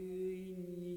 künihimine